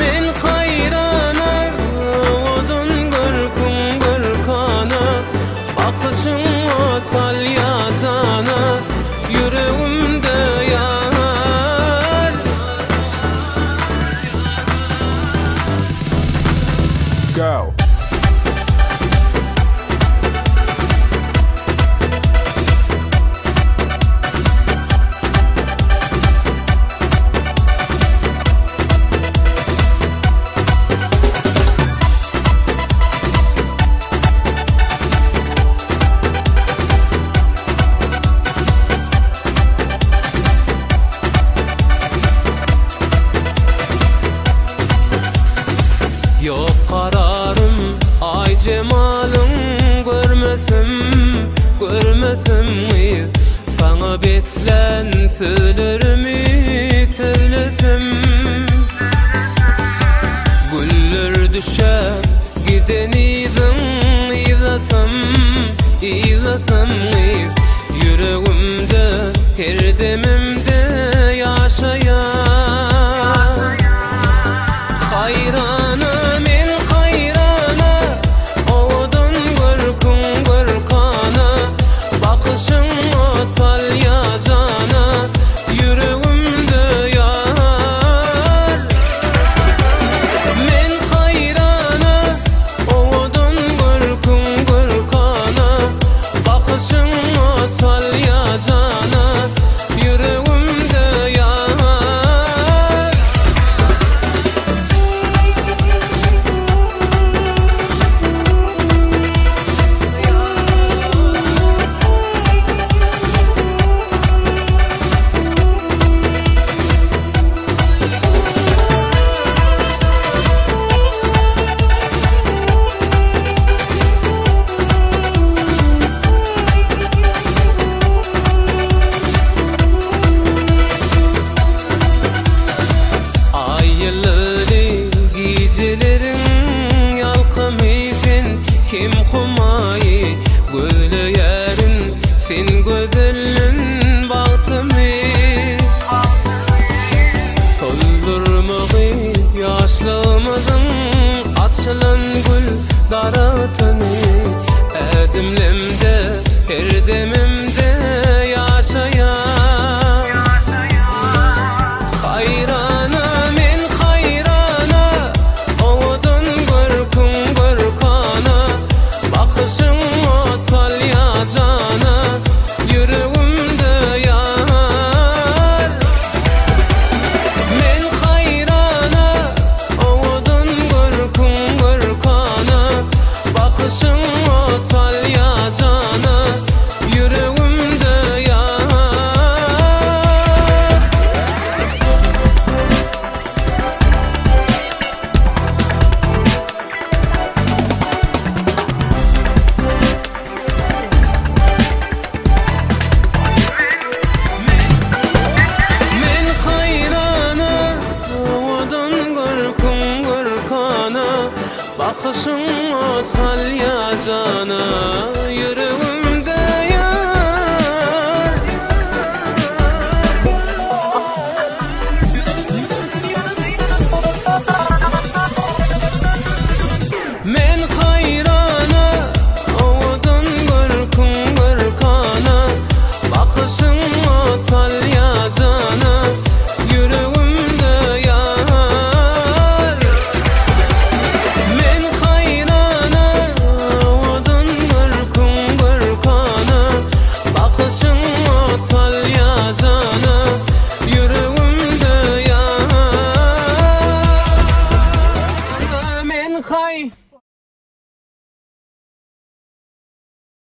من خيرنا ودن قركم قركانا Baksın otal yazana Yüreğimde yar Go. söyledim Sana bitlen söylerim söyledim. Güller düşer giden idim İzletim, izletim Yüreğimde xumayı gülü yerin fin güdülün batımı. Soldurmağı yaşlığımızın açılan gül daratını Edimlemde her demin خشم و تل یا جانم